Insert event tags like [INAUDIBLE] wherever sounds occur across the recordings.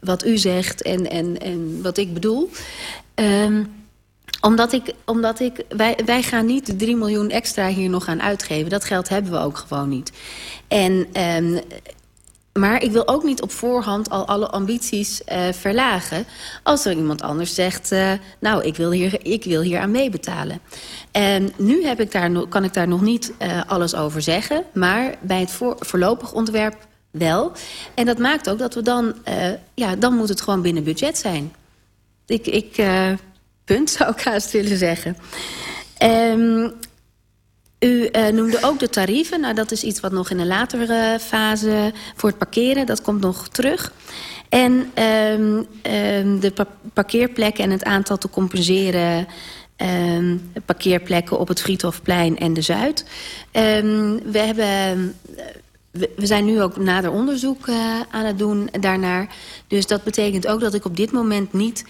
wat u zegt en, en, en wat ik bedoel. Um, omdat ik, omdat ik wij, wij gaan niet de 3 miljoen extra hier nog aan uitgeven. Dat geld hebben we ook gewoon niet. En, um, maar ik wil ook niet op voorhand al alle ambities uh, verlagen. Als er iemand anders zegt, uh, nou, ik wil, hier, ik wil hier aan meebetalen. En nu heb ik daar, kan ik daar nog niet uh, alles over zeggen. Maar bij het voor, voorlopig ontwerp wel. En dat maakt ook dat we dan... ja, dan moet het gewoon binnen budget zijn. Ik... ik punt, [LAUGHS] zou ik haast willen zeggen. Um, u uh, noemde ook de tarieven. Nou, dat is iets wat nog in een latere fase voor het parkeren. Dat komt nog terug. En um, um, de pa parkeerplekken en het aantal te compenseren... Parkeerplekken op het Friedhofplein en de Zuid. We, hebben, we, zijn nu ook nader onderzoek uh, aan het doen daarnaar. Dus dat betekent ook dat ik op dit moment niet...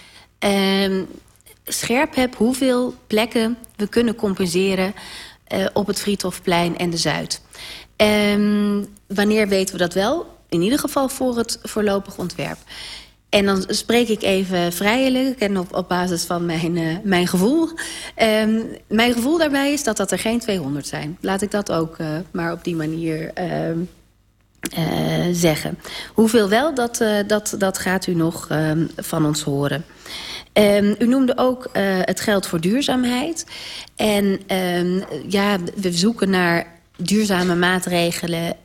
Um, scherp heb hoeveel plekken we kunnen compenseren uh, op het Friedhofplein en de Zuid. Um, wanneer weten we dat wel? In ieder geval voor het voorlopig ontwerp. En dan spreek ik even vrijelijk en op, op basis van mijn, uh, mijn gevoel. Um, mijn gevoel daarbij is dat dat er geen 200 zijn. Laat ik dat ook maar op die manier uh, zeggen. Hoeveel wel, dat, dat, dat gaat u nog van ons horen. Um, u noemde ook uh, het geld voor duurzaamheid. En um, ja, we zoeken naar duurzame maatregelen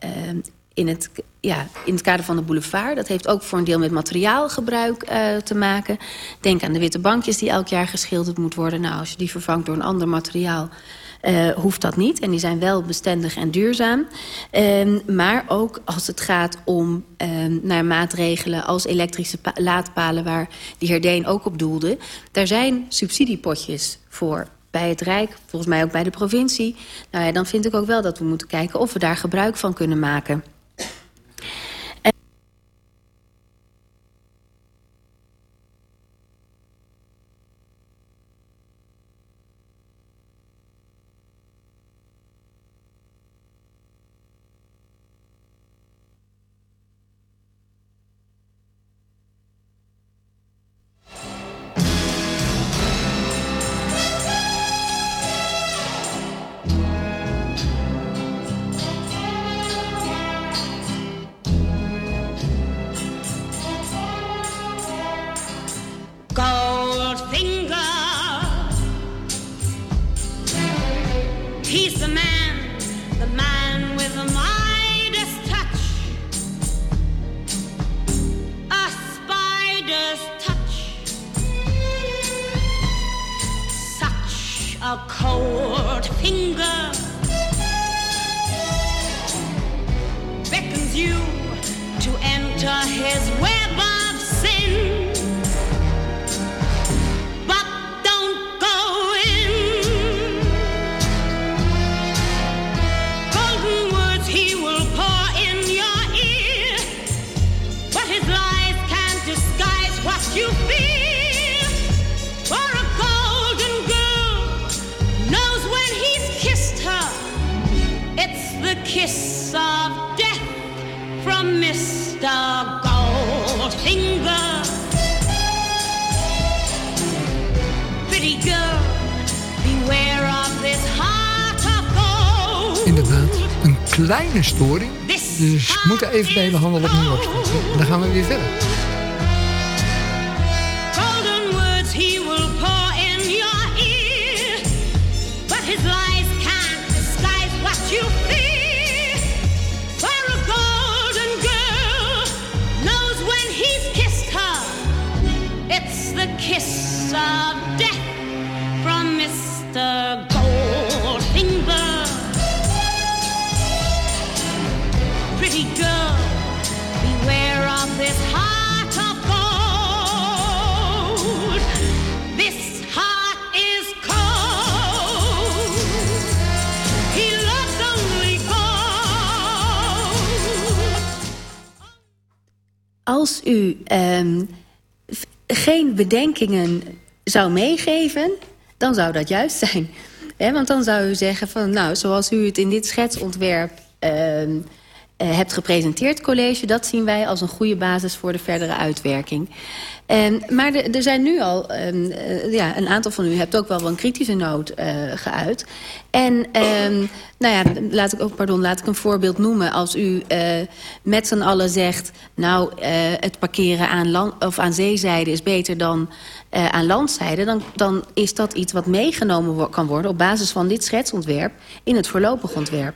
in, het, ja, in het kader van de boulevard. Dat heeft ook voor een deel met materiaalgebruik te maken. Denk aan de witte bankjes die elk jaar geschilderd moet worden. Nou, als je die vervangt door een ander materiaal uh, hoeft dat niet. En die zijn wel bestendig en duurzaam. Um, maar ook als het gaat om um, naar maatregelen als elektrische laadpalen... waar die heer Deen ook op doelde. Daar zijn subsidiepotjes voor bij het Rijk, volgens mij ook bij de provincie. Nou ja, dan vind ik ook wel dat we moeten kijken of we daar gebruik van kunnen maken. Kleine storing. Dus we moeten even de hele handel opnieuw opstarten. Dan gaan we weer verder. Als u um, geen bedenkingen zou meegeven, dan zou dat juist zijn. Want dan zou u zeggen van, nou, zoals u het in dit schetsontwerp um, hebt gepresenteerd, college... dat zien wij als een goede basis voor de verdere uitwerking. Um, maar er zijn nu al, um, uh, ja, een aantal van u hebt ook wel een kritische noot uh, geuit. En um, nou ja, laat ik ook, pardon, laat ik een voorbeeld noemen. Als u met z'n allen zegt, nou, het parkeren aan, land, of aan zeezijde is beter dan aan landzijde, dan, dan is dat iets wat meegenomen kan worden op basis van dit schetsontwerp in het voorlopig ontwerp.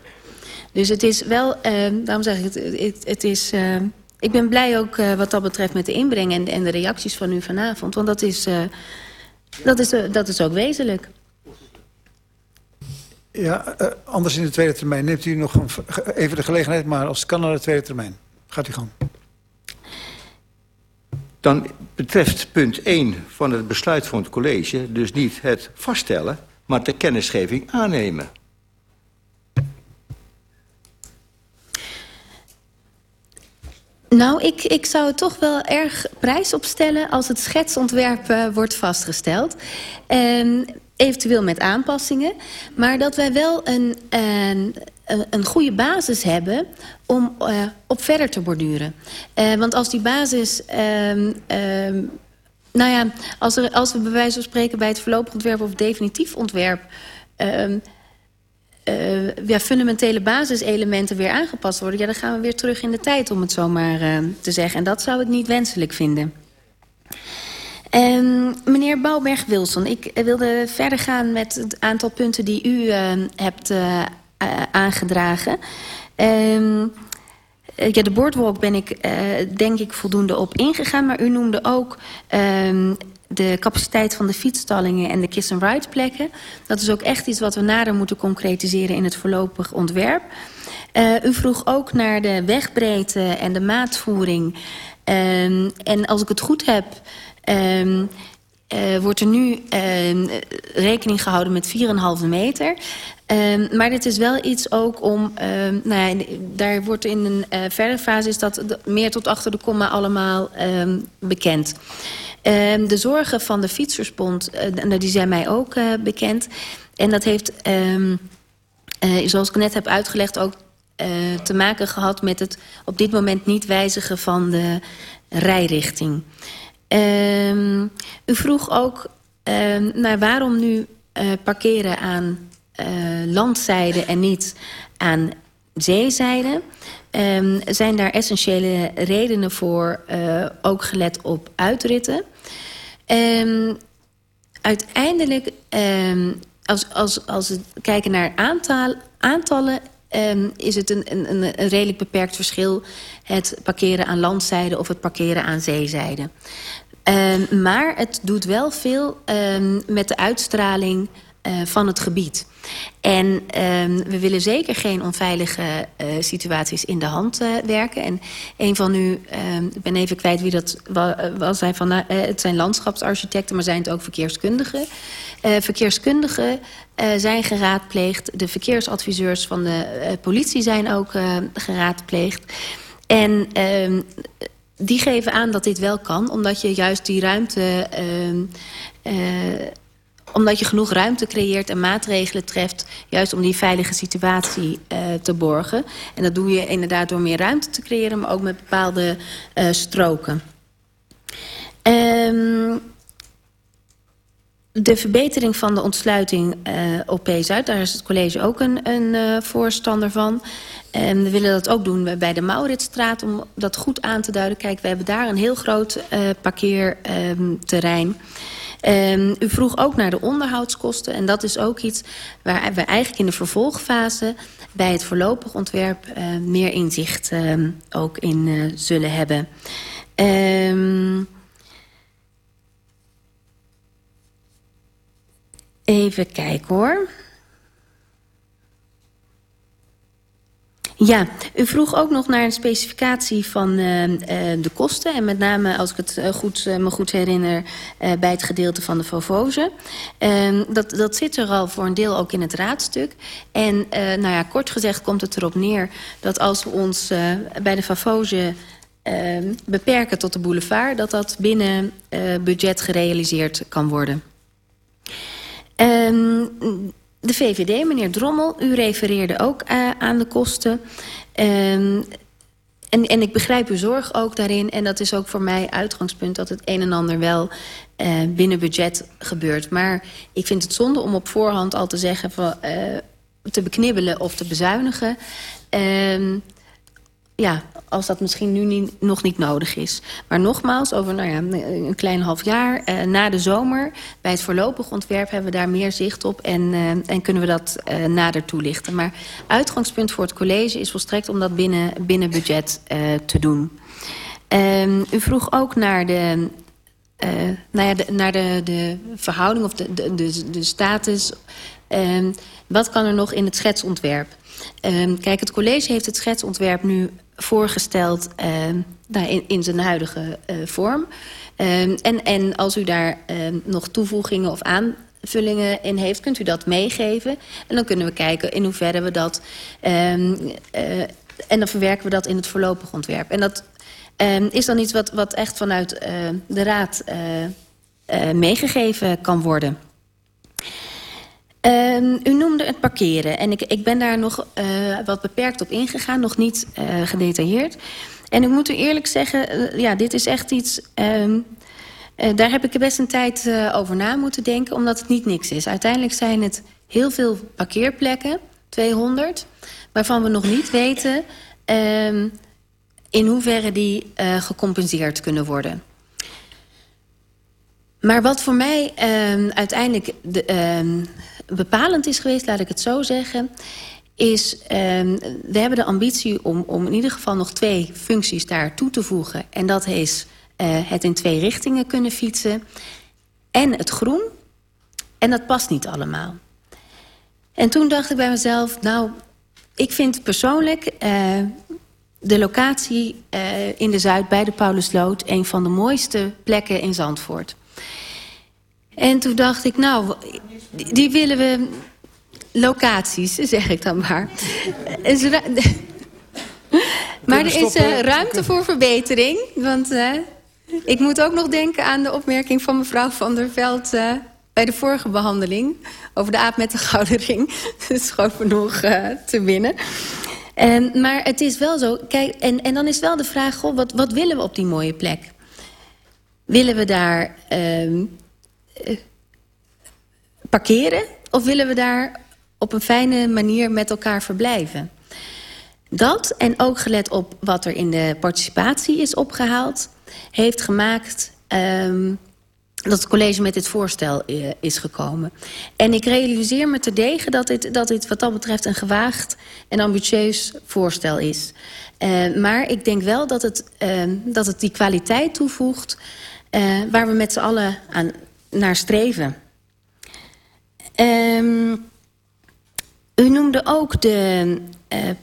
Dus het is wel, daarom zeg ik het, het, het is ik ben blij ook uh, wat dat betreft met de inbreng en, en, de reacties van u vanavond. Want dat is, uh, dat is, uh, dat is ook wezenlijk. Ja, anders in de tweede termijn. Neemt u nog een, even de gelegenheid, maar als het kan naar de tweede termijn. Gaat u gang. Dan betreft punt 1 van het besluit van het college... dus niet het vaststellen, maar de kennisgeving aannemen. Nou, ik, ik zou het toch wel erg prijs opstellen als het schetsontwerp uh, wordt vastgesteld. Eventueel met aanpassingen. Maar dat wij wel een, een, een goede basis hebben om uh, op verder te borduren. Uh, want als die basis... Um, um, nou ja, als, als we bij wijze van spreken bij het voorlopig ontwerp of definitief ontwerp... Uh, ja, fundamentele basiselementen weer aangepast worden... ja, dan gaan we weer terug in de tijd, om het zo maar uh, te zeggen. En dat zou ik niet wenselijk vinden. Um, meneer Bouwberg-Wilson, ik wilde verder gaan met het aantal punten die u uh, hebt aangedragen. Um, ja, de boardwalk ben ik denk ik voldoende op ingegaan. Maar u noemde ook um, de capaciteit van de fietsstallingen en de kiss-and-ride plekken. Dat is ook echt iets wat we nader moeten concretiseren in het voorlopig ontwerp. Uh, u vroeg ook naar de wegbreedte en de maatvoering. Um, en als ik het goed heb... Um, uh, wordt er nu uh, rekening gehouden met 4,5 meter. Maar dit is wel iets ook om... Um, nou ja, daar wordt in een uh, verdere fase is dat meer tot achter de komma allemaal bekend. Um, de zorgen van de Fietsersbond, uh, die zijn mij ook uh, bekend. En dat heeft, um, uh, zoals ik net heb uitgelegd... ook te maken gehad met het op dit moment niet wijzigen van de rijrichting. Um, u vroeg ook naar waarom nu parkeren aan landzijde en niet aan zeezijde. Um, zijn daar essentiële redenen voor, uh, ook gelet op uitritten. Um, uiteindelijk, um, als, als, als we kijken naar aantal, aantallen... Is het een, een, een redelijk beperkt verschil... het parkeren aan landzijde of het parkeren aan zeezijde. Maar het doet wel veel met de uitstraling van het gebied. En um, we willen zeker geen onveilige uh, situaties in de hand uh, werken. En een van u, um, ik ben even kwijt wie dat was, zei van, het zijn landschapsarchitecten, maar zijn het ook verkeerskundigen. verkeerskundigen zijn geraadpleegd. De verkeersadviseurs van de politie zijn ook geraadpleegd. En um, die geven aan dat dit wel kan, omdat je juist die ruimte omdat je genoeg ruimte creëert en maatregelen treft... juist om die veilige situatie uh, te borgen. En dat doe je inderdaad door meer ruimte te creëren... maar ook met bepaalde uh, stroken. Um, de verbetering van de ontsluiting uh, op P-Zuid... daar is het college ook een, een voorstander van. En we willen dat ook doen bij de Mauritstraat... om dat goed aan te duiden. Kijk, we hebben daar een heel groot parkeerterrein... Um, u vroeg ook naar de onderhoudskosten. En dat is ook iets waar we eigenlijk in de vervolgfase... bij het voorlopig ontwerp uh, meer inzicht uh, ook in uh, zullen hebben. Um, even kijken hoor. Ja, u vroeg ook nog naar een specificatie van uh, uh, de kosten. En met name, als ik het uh, goed, me goed herinner, bij het gedeelte van de Fovose. Ehm, dat, dat zit er al voor een deel ook in het raadstuk. En nou ja, kort gezegd komt het erop neer dat als we ons bij de Fovose ehm, beperken tot de boulevard... dat dat binnen budget gerealiseerd kan worden. Um, de VVD, meneer Drommel, u refereerde ook uh, aan de kosten. Um, en, en ik begrijp uw zorg ook daarin. En dat is ook voor mij uitgangspunt dat het een en ander wel uh, binnen budget gebeurt. Maar ik vind het zonde om op voorhand al te zeggen... Van, uh, te beknibbelen of te bezuinigen. Uh, ja, als dat misschien nu niet, nog niet nodig is. Maar nogmaals, over nou ja, een klein half jaar uh, na de zomer... bij het voorlopig ontwerp hebben we daar meer zicht op... en, uh, en kunnen we dat uh, nader toelichten. Maar uitgangspunt voor het college is volstrekt om dat binnen, binnen budget te doen. Ehm, u vroeg ook naar de... nou ja, naar de, de verhouding of de, de, de, de status... Ehm, wat kan er nog in het schetsontwerp? Um, kijk, het college heeft het schetsontwerp nu voorgesteld uh, in, in zijn huidige uh, vorm. Um, en, en als u daar um, nog toevoegingen of aanvullingen in heeft... kunt u dat meegeven. En dan kunnen we kijken in hoeverre we dat... Uh, en dan verwerken we dat in het voorlopig ontwerp. En dat is dan iets wat, wat echt vanuit de raad meegegeven kan worden. Um, u noemde het parkeren en ik, ik ben daar nog uh, wat beperkt op ingegaan, nog niet uh, gedetailleerd. En ik moet u eerlijk zeggen, uh, ja, dit is echt iets... Um, daar heb ik best een tijd over na moeten denken, omdat het niet niks is. Uiteindelijk zijn het heel veel parkeerplekken, 200, waarvan we nog niet weten um, in hoeverre die gecompenseerd kunnen worden. Maar wat voor mij uiteindelijk... De, bepalend is geweest, laat ik het zo zeggen... is um, we hebben de ambitie om, om in ieder geval nog twee functies daar toe te voegen. En dat is uh, het in twee richtingen kunnen fietsen. En het groen. En dat past niet allemaal. En toen dacht ik bij mezelf, nou, ik vind persoonlijk... Uh, de locatie uh, in de Zuid bij de Paulusloot... een van de mooiste plekken in Zandvoort. En toen dacht ik, nou, die willen we... Locaties, zeg ik dan maar. [LAUGHS] maar er is uh, ruimte voor verbetering. Want uh, ik moet ook nog denken aan de opmerking van mevrouw Van der Veld... Uh, bij de vorige behandeling over de aap met de gouden ring. [LAUGHS] Dat is gewoon genoeg te winnen. En, maar het is wel zo, kijk, en, en dan is wel de vraag... Goh, wat, wat willen we op die mooie plek? Willen we daar... Uh, parkeren? Of willen we daar op een fijne manier met elkaar verblijven? Dat, en ook gelet op wat er in de participatie is opgehaald... heeft gemaakt um, dat het college met dit voorstel uh, is gekomen. En ik realiseer me terdege dat dit, dat dit wat dat betreft... een gewaagd en ambitieus voorstel is. Uh, maar ik denk wel dat het, uh, dat het die kwaliteit toevoegt... Waar we met z'n allen aan, naar streven... Um, u noemde ook de, uh, uh,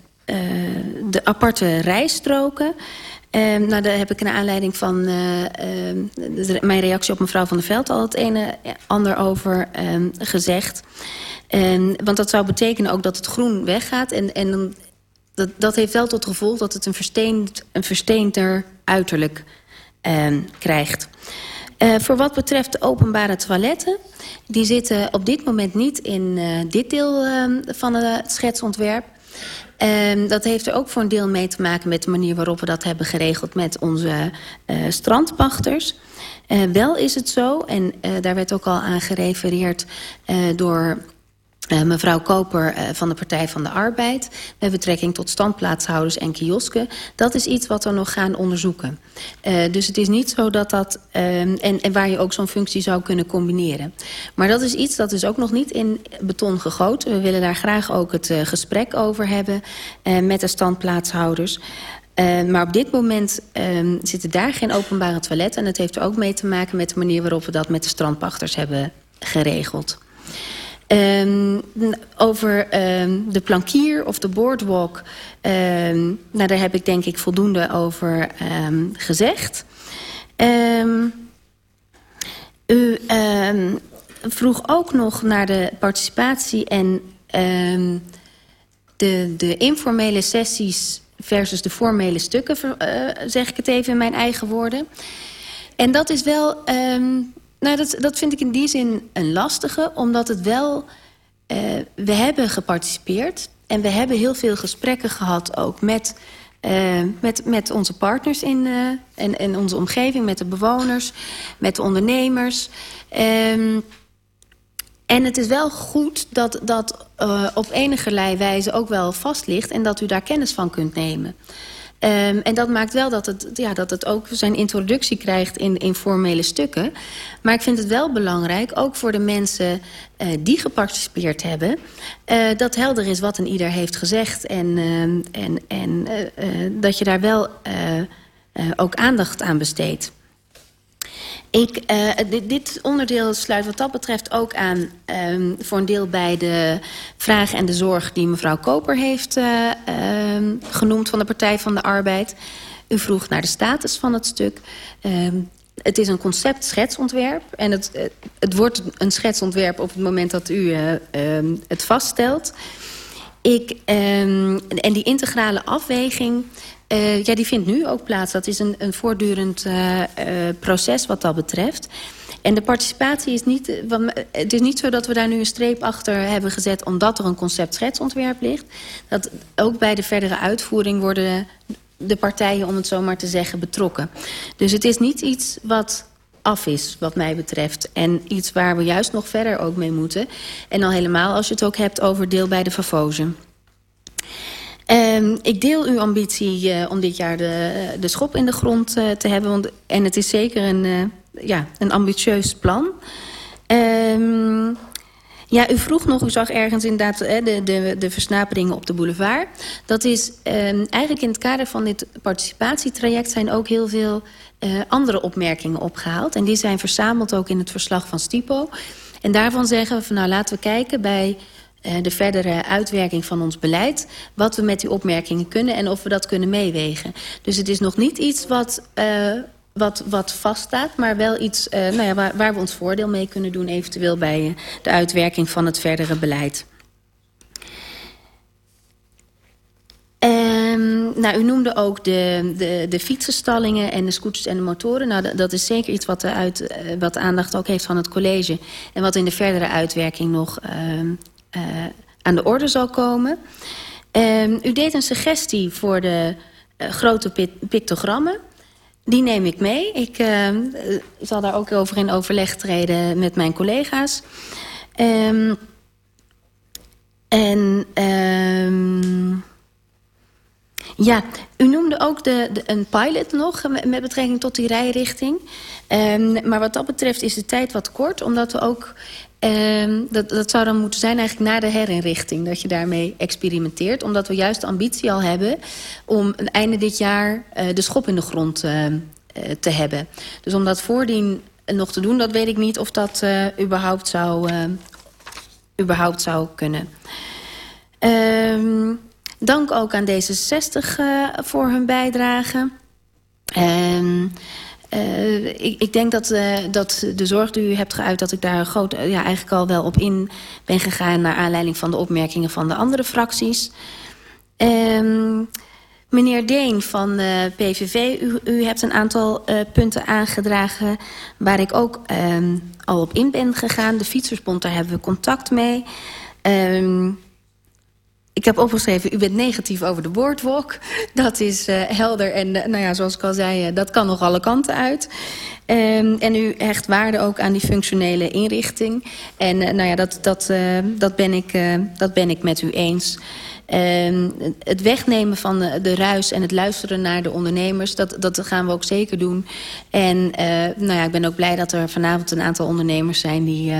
de aparte rijstroken. Um, nou, daar heb ik naar aanleiding van uh, uh, mijn reactie op mevrouw Van der Veld... al het ene ander over gezegd. Want dat zou betekenen ook dat het groen weggaat. En, en dat, dat heeft wel tot gevolg dat het een, versteend, een versteender uiterlijk krijgt. Uh, voor wat betreft de openbare toiletten... die zitten op dit moment niet in uh, dit deel uh, van het schetsontwerp. Uh, dat heeft er ook voor een deel mee te maken met de manier waarop we dat hebben geregeld met onze strandpachters. wel is het zo, en daar werd ook al aan gerefereerd door Uh, mevrouw Koper uh, van de Partij van de Arbeid... met betrekking tot standplaatshouders en kiosken. Dat is iets wat we nog gaan onderzoeken. Uh, dus het is niet zo dat dat... en, en waar je ook zo'n functie zou kunnen combineren. Maar dat is iets dat is ook nog niet in beton gegoten. We willen daar graag ook het gesprek over hebben... met de standplaatshouders... Maar op dit moment uh, zitten daar geen openbare toiletten. En dat heeft er ook mee te maken met de manier waarop we dat met de strandpachters hebben geregeld. Um, over um, de plankier of de boardwalk, um, nou, daar heb ik denk ik voldoende over gezegd. u vroeg ook nog naar de participatie en de, de informele sessies versus de formele stukken, uh, zeg ik het even in mijn eigen woorden. En dat is wel... nou, dat, dat vind ik in die zin een lastige, omdat het wel we hebben geparticipeerd en we hebben heel veel gesprekken gehad ook met, uh, met, met onze partners in, uh, en, en onze omgeving, met de bewoners, met de ondernemers. Um, en het is wel goed dat dat op enige wijze ook wel vast ligt... en dat u daar kennis van kunt nemen. Um, en dat maakt wel dat het, ja, dat het ook zijn introductie krijgt in, in formele stukken. Maar ik vind het wel belangrijk, ook voor de mensen uh, die geparticipeerd hebben... Uh, dat helder is wat een ieder heeft gezegd. En, uh, en, en dat je daar wel ook aandacht aan besteedt. Ik, uh, dit, dit, onderdeel sluit wat dat betreft ook aan um, voor een deel bij de vraag en de zorg die mevrouw Koper heeft uh, um, genoemd van de Partij van de Arbeid. U vroeg naar de status van het stuk. Um, het is een concept schetsontwerp en het, het wordt een schetsontwerp op het moment dat u het vaststelt. Ik, en die integrale afweging Uh, ja, die vindt nu ook plaats. Dat is een, een voortdurend uh, uh, proces wat dat betreft. En de participatie is niet... Het is niet zo dat we daar nu een streep achter hebben gezet... omdat er een concept schetsontwerp ligt. Dat ook bij de verdere uitvoering worden de partijen, om het zo maar te zeggen, betrokken. Dus het is niet iets wat af is, wat mij betreft. En iets waar we juist nog verder ook mee moeten. En al helemaal als je het ook hebt over deel bij de Favozen. Um, ik deel uw ambitie uh, om dit jaar de, de schop in de grond uh, te hebben. Want, en het is zeker een, ja, een ambitieus plan. Um, ja, u vroeg nog, u zag ergens inderdaad de, de, de versnaperingen op de boulevard. Dat is um, eigenlijk in het kader van dit participatietraject... zijn ook heel veel andere opmerkingen opgehaald. En die zijn verzameld ook in het verslag van Stipo. En daarvan zeggen we van nou laten we kijken bij de verdere uitwerking van ons beleid... wat we met die opmerkingen kunnen en of we dat kunnen meewegen. Dus het is nog niet iets wat, uh, wat, wat vaststaat... maar wel iets uh, nou ja, waar, waar we ons voordeel mee kunnen doen... eventueel bij de uitwerking van het verdere beleid. Um, nou, u noemde ook de, de, de fietsenstallingen en de scooters en de motoren. Nou, dat is zeker iets wat de, uit, wat aandacht ook heeft van het college. En wat in de verdere uitwerking nog uh, aan de orde zal komen. Uh, u deed een suggestie voor de uh, grote pictogrammen. Die neem ik mee. Ik uh, zal daar ook over in overleg treden met mijn collega's. Um, en ja, u noemde ook de, de, een pilot nog met, betrekking tot die rijrichting. Maar wat dat betreft is de tijd wat kort, omdat we ook Um, dat, dat zou dan moeten zijn eigenlijk na de herinrichting... dat je daarmee experimenteert. Omdat we juist de ambitie al hebben... om een einde dit jaar uh, de schop in de grond uh, uh, te hebben. Dus om dat voordien nog te doen, dat weet ik niet... of dat überhaupt, zou, überhaupt zou kunnen. Um, dank ook aan D66 voor hun bijdrage... Um, Uh, ik, ik, denk dat, uh, dat de zorg die u hebt geuit... dat ik daar groot, ja, eigenlijk al wel op in ben gegaan... naar aanleiding van de opmerkingen van de andere fracties. Um, meneer Deen van de PVV, u, u hebt een aantal punten aangedragen... waar ik ook um, al op in ben gegaan. De Fietsersbond, daar hebben we contact mee... Um, ik heb opgeschreven, u bent negatief over de boardwalk. [LAUGHS] Dat is uh, helder en uh, nou ja, zoals ik al zei, uh, dat kan nog alle kanten uit. Um, en u hecht waarde ook aan die functionele inrichting. En nou ja, dat, dat, dat, ben ik, dat ben ik met u eens. Um, het wegnemen van de, ruis en het luisteren naar de ondernemers... dat, dat gaan we ook zeker doen. En nou ja, ik ben ook blij dat er vanavond een aantal ondernemers zijn... die,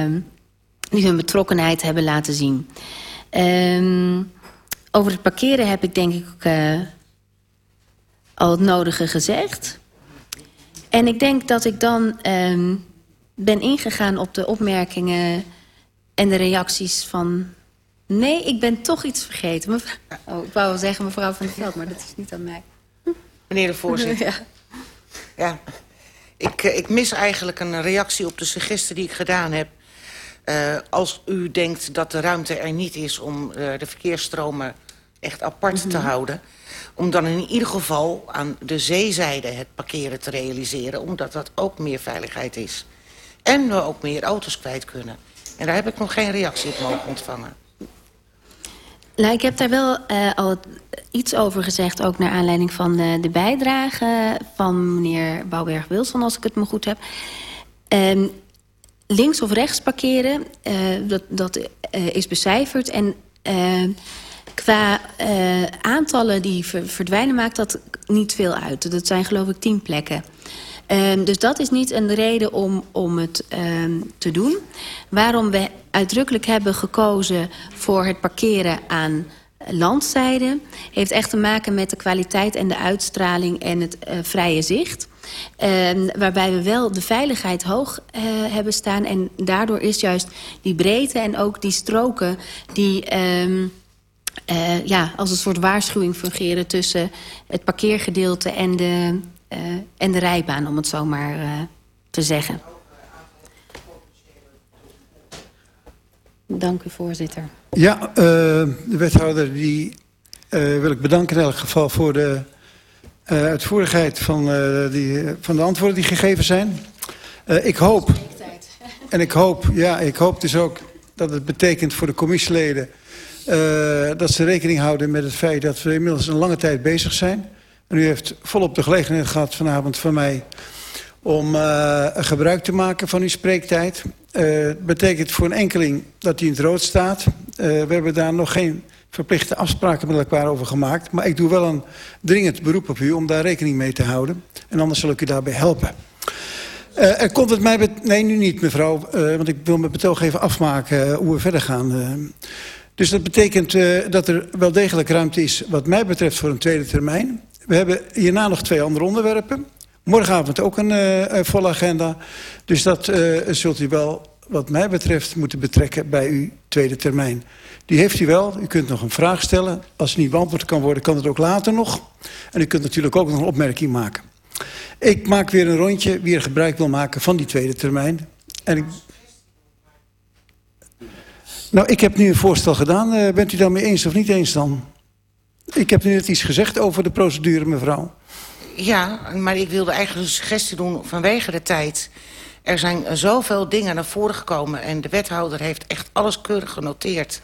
die hun betrokkenheid hebben laten zien. Um, over het parkeren heb ik denk ik uh, al het nodige gezegd. En ik denk dat ik dan um, ben ingegaan op de opmerkingen en de reacties van... Nee, ik ben toch iets vergeten. Mevrouw... [LAUGHS] Oh, ik wou wel zeggen mevrouw van der Veld, maar dat is niet aan mij. Meneer de voorzitter. [LAUGHS] Ja. ja. Ik, eh, ik mis eigenlijk een reactie op de suggestie die ik gedaan heb. Uh, als u denkt dat de ruimte er niet is om uh, de verkeersstromen echt apart mm -hmm. te mhm. houden. Om dan in ieder geval aan de zeezijde het parkeren te realiseren. Omdat dat ook meer veiligheid is. En we ook meer auto's kwijt kunnen. En daar heb ik nog geen reactie op mogen ontvangen. Nou, ik heb daar wel uh, al iets over gezegd... ook naar aanleiding van de, de bijdrage van meneer Bouwberg-Wilson... als ik het me goed heb. Um, links of rechts parkeren, uh, dat, dat uh, is becijferd. En qua aantallen die verdwijnen maakt dat niet veel uit. Dat zijn geloof ik tien plekken. Um, dus dat is niet een reden om, om het um, te doen. Waarom we uitdrukkelijk hebben gekozen voor het parkeren aan landzijde... heeft echt te maken met de kwaliteit en de uitstraling en het uh, vrije zicht. Um, waarbij we wel de veiligheid hoog uh, hebben staan. En daardoor is juist die breedte en ook die stroken... die uh, ja, als een soort waarschuwing fungeren tussen het parkeergedeelte en de, uh, en de rijbaan, om het zo maar uh, te zeggen. Dank u, voorzitter. Ja, de wethouder die wil ik bedanken in elk geval voor de uitvoerigheid van, die, van de antwoorden die gegeven zijn. ik hoop, en ik hoop, ja, ik hoop dus ook dat het betekent voor de commissieleden... dat ze rekening houden met het feit dat we inmiddels een lange tijd bezig zijn... En u heeft volop de gelegenheid gehad vanavond van mij om uh, gebruik te maken van uw spreektijd. Uh, betekent voor een enkeling dat hij in het rood staat. Uh, we hebben daar nog geen verplichte afspraken met elkaar over gemaakt. Maar ik doe wel een dringend beroep op u om daar rekening mee te houden. En anders zal ik u daarbij helpen. Er komt het mij... Nee, nu niet, mevrouw. Want ik wil mijn betoog even afmaken hoe we verder gaan. Dus dat betekent uh, dat er wel degelijk ruimte is... wat mij betreft voor een tweede termijn. We hebben hierna nog twee andere onderwerpen. Morgenavond ook een, uh, volle agenda. Dus dat uh, zult u wel, wat mij betreft, moeten betrekken bij uw tweede termijn. Die heeft u wel. U kunt nog een vraag stellen. Als het niet beantwoord kan worden, kan het ook later nog. En u kunt natuurlijk ook nog een opmerking maken. Ik maak weer een rondje wie er gebruik wil maken van die tweede termijn. En ik... Nou, ik heb nu een voorstel gedaan. Uh, bent u daarmee eens of niet eens dan? Ik heb nu net iets gezegd over de procedure, mevrouw. Ja, maar ik wilde eigenlijk een suggestie doen vanwege de tijd. Er zijn zoveel dingen naar voren gekomen... en de wethouder heeft echt alles keurig genoteerd...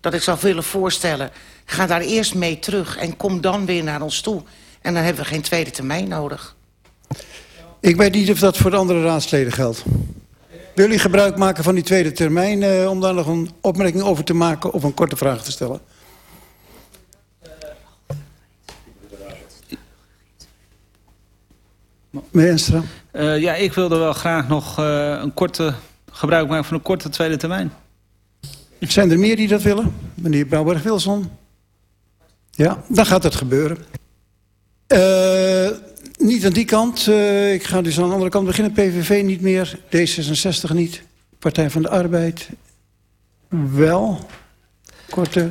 dat ik zou willen voorstellen... ga daar eerst mee terug en kom dan weer naar ons toe. En dan hebben we geen tweede termijn nodig. Ik weet niet of dat voor de andere raadsleden geldt. Wil u gebruik maken van die tweede termijn... Uh, om daar nog een opmerking over te maken of een korte vraag te stellen? Meneer Enstra? Uh, ja, ik wilde wel graag nog uh, een korte gebruik maken van een korte tweede termijn. Zijn er meer die dat willen? Meneer Bouwberg-Wilson? Ja, dan gaat het gebeuren. Uh, niet aan die kant. Uh, ik ga dus aan de andere kant beginnen. PVV niet meer. D66 niet. Partij van de Arbeid wel. Korte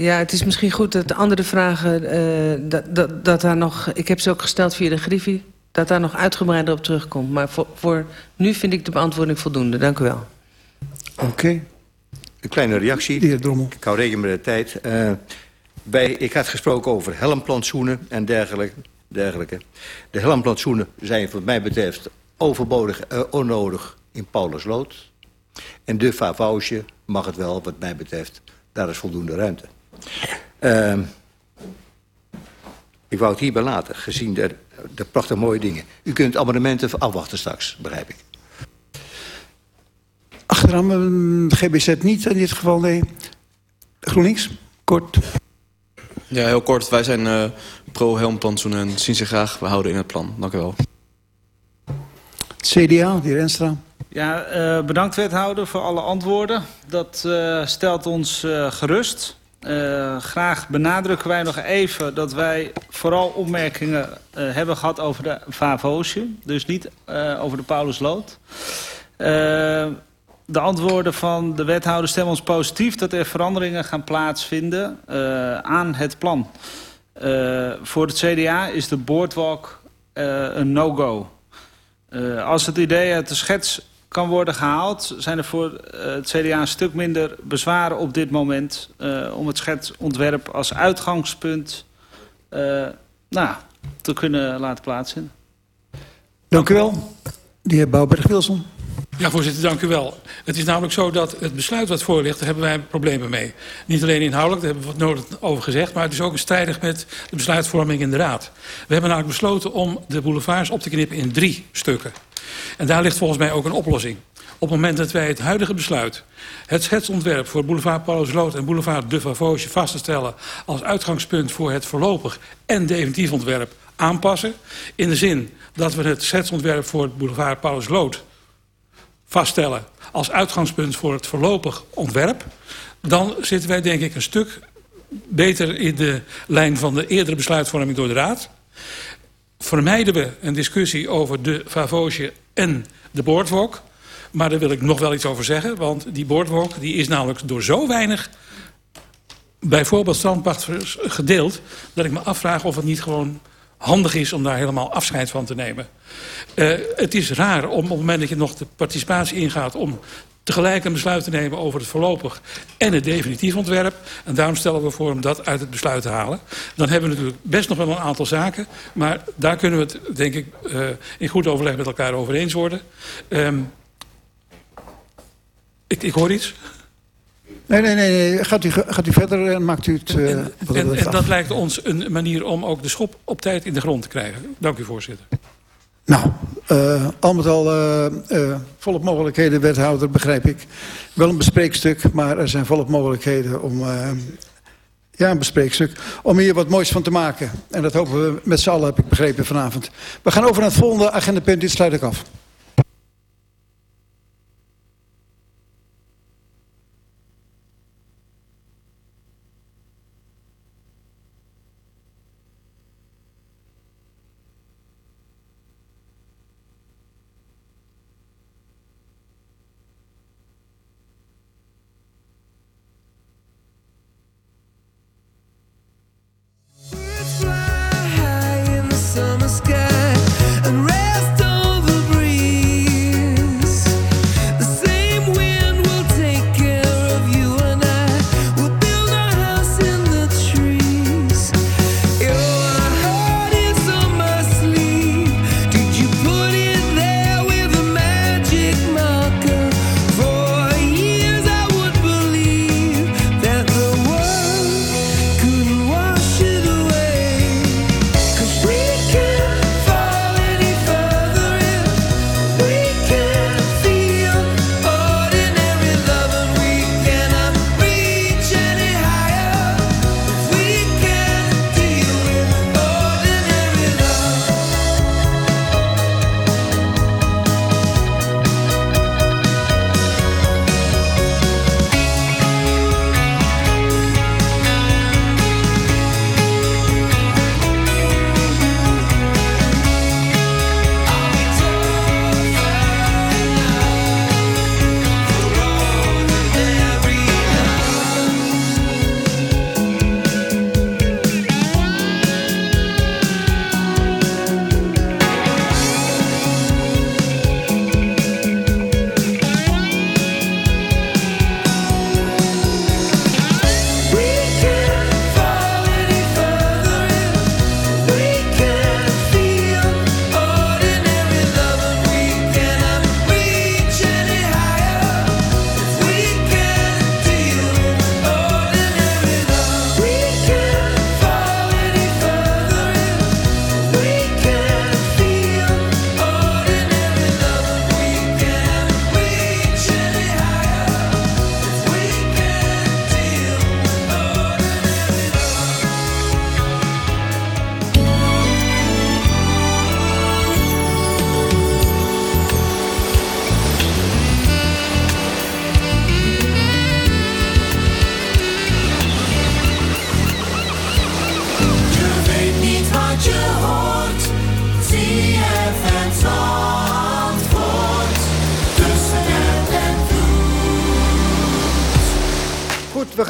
ja, het is misschien goed dat de andere vragen... Uh, dat, dat, dat daar nog... Ik heb ze ook gesteld via de Griffie dat daar nog uitgebreider op terugkomt. Maar voor, voor nu vind ik de beantwoording voldoende. Dank u wel. Oké. Okay. Een kleine reactie. De heer Drommel. Ik hou rekening met de tijd. Uh, bij, ik had gesproken over helmplantsoenen en dergelijke. Dergelijke. De helmplantsoenen zijn wat mij betreft overbodig, uh, onnodig in Pauluslood. En de Favauge mag het wel, wat mij betreft. Daar is voldoende ruimte. Uh, ik wou het hierbij laten, gezien de, de prachtig mooie dingen. U kunt abonnementen afwachten straks, begrijp ik. Achteraan de GBZ niet in dit geval, nee. GroenLinks, kort. Ja, heel kort. Wij zijn uh, pro-helmplantsoen en zien ze graag. We houden in het plan. Dank u wel. CDA, de heer Enstra. Ja, uh, bedankt wethouder voor alle antwoorden. Dat uh, stelt ons uh, gerust. Uh, graag benadrukken wij nog even dat wij vooral opmerkingen uh, hebben gehad over de Vavoosje. Dus niet uh, over de Pauluslood. de antwoorden van de wethouder stemmen ons positief dat er veranderingen gaan plaatsvinden aan het plan. Voor het CDA is de boardwalk een no-go. als het idee uit de schets kan worden gehaald... zijn er voor het CDA een stuk minder bezwaren op dit moment... Om het schetsontwerp als uitgangspunt nou, te kunnen laten plaatsvinden. Dank u wel. De heer Bouwberg-Wilson. Ja, voorzitter, dank u wel. Het is namelijk zo dat het besluit wat voor ligt, daar hebben wij problemen mee. Niet alleen inhoudelijk, daar hebben we wat nodig over gezegd... maar het is ook strijdig met de besluitvorming in de Raad. We hebben namelijk besloten om de boulevards op te knippen in drie stukken. En daar ligt volgens mij ook een oplossing. Op het moment dat wij het huidige besluit... het schetsontwerp voor boulevard Paulusloot en boulevard De Vavoosje vast te stellen... als uitgangspunt voor het voorlopig en definitief ontwerp aanpassen... in de zin dat we het schetsontwerp voor het boulevard Paulusloot vaststellen... als uitgangspunt voor het voorlopig ontwerp... dan zitten wij denk ik een stuk beter in de lijn van de eerdere besluitvorming door de Raad. Vermijden we een discussie over de Vavoosje en de boardwalk... Maar daar wil ik nog wel iets over zeggen. Want die boardwalk die is namelijk door zo weinig... bijvoorbeeld strandpachters gedeeld... dat ik me afvraag of het niet gewoon handig is om daar helemaal afscheid van te nemen. Uh, het is raar om op het moment dat je nog de participatie ingaat... om tegelijk een besluit te nemen over het voorlopig en het definitief ontwerp. En daarom stellen we voor om dat uit het besluit te halen. Dan hebben we natuurlijk best nog wel een aantal zaken. Maar daar kunnen we het, denk ik, uh, in goed overleg met elkaar over eens worden. Um, ik, ik hoor iets. Nee, nee, nee. Gaat, u, gaat u verder en maakt u het... Uh, en, en, en dat lijkt ons een manier om ook de schop op tijd in de grond te krijgen. Dank u, voorzitter. Nou, uh, al met al uh, uh, volop mogelijkheden, wethouder, begrijp ik. Wel een bespreekstuk, maar er zijn volop mogelijkheden om... ja, een bespreekstuk. Om hier wat moois van te maken. En dat hopen we met z'n allen, heb ik begrepen, vanavond. We gaan over naar het volgende agendapunt. Dit sluit ik af.